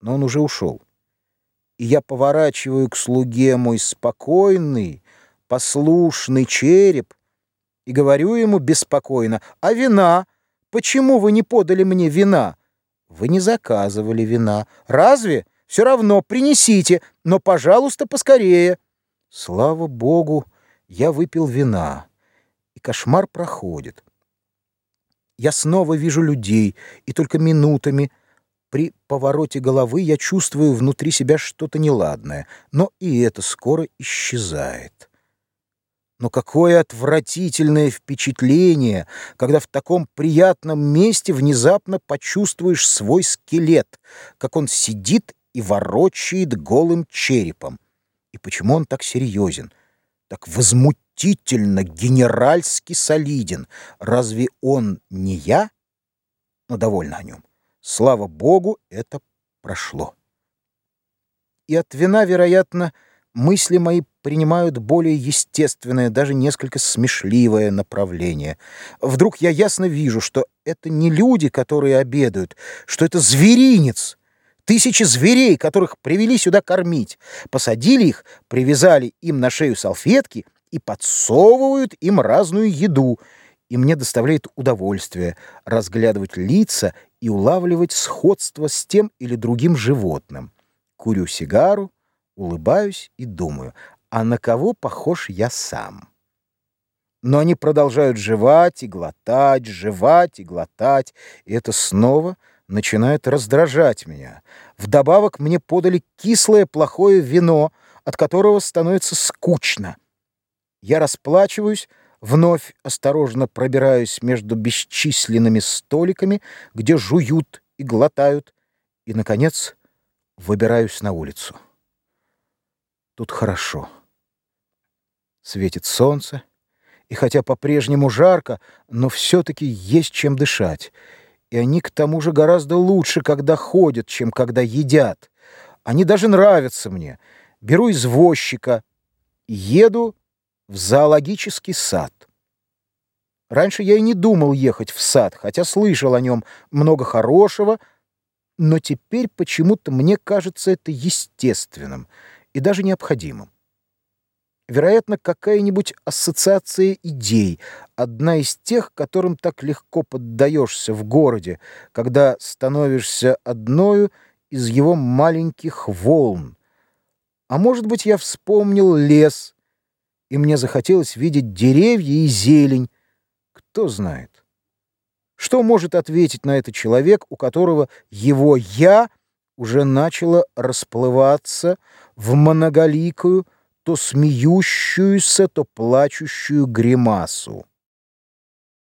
но он уже ушел. И я поворачиваю к слуге мой спокойный, послушный череп и говорю ему беспокойно, «А вина? Почему вы не подали мне вина?» «Вы не заказывали вина. Разве? Все равно принесите, но, пожалуйста, поскорее». Слава Богу, я выпил вина, и кошмар проходит. Я снова вижу людей, и только минутами, при повороте головы, я чувствую внутри себя что-то неладное, но и это скоро исчезает. Но какое отвратительное впечатление, когда в таком приятном месте внезапно почувствуешь свой скелет, как он сидит и ворочает голым черепом. И почему он так серьезен, так возмутительно? генеральски солиден. Разве он не я? Но довольно о нем. Слава Богу, это прошло. И от вина, вероятно, мысли мои принимают более естественное, даже несколько смешливое направление. Вдруг я ясно вижу, что это не люди, которые обедают, что это зверинец, тысячи зверей, которых привели сюда кормить. Посадили их, привязали им на шею салфетки — и подсовывают им разную еду, и мне доставляет удовольствие разглядывать лица и улавливать сходство с тем или другим животным. Курю сигару, улыбаюсь и думаю, а на кого похож я сам? Но они продолжают жевать и глотать, жевать и глотать, и это снова начинает раздражать меня. Вдобавок мне подали кислое плохое вино, от которого становится скучно. Я расплачиваюсь, вновь осторожно пробираюсь между бесчисленными столиками, где жуют и глотают, и, наконец, выбираюсь на улицу. Тут хорошо. Светит солнце, и хотя по-прежнему жарко, но все-таки есть чем дышать. И они к тому же гораздо лучше, когда ходят, чем когда едят. Они даже нравятся мне. Беру извозчика, еду в зоологический сад. Раньше я и не думал ехать в сад, хотя слышал о нем много хорошего, но теперь почему-то мне кажется это естественным и даже необходимым. Вероятно, какая-нибудь ассоциация идей, одна из тех, которым так легко поддаешься в городе, когда становишься одною из его маленьких волн. А может быть, я вспомнил лес — и мне захотелось видеть деревья и зелень. Кто знает? Что может ответить на это человек, у которого его «я» уже начало расплываться в многоликую, то смеющуюся, то плачущую гримасу?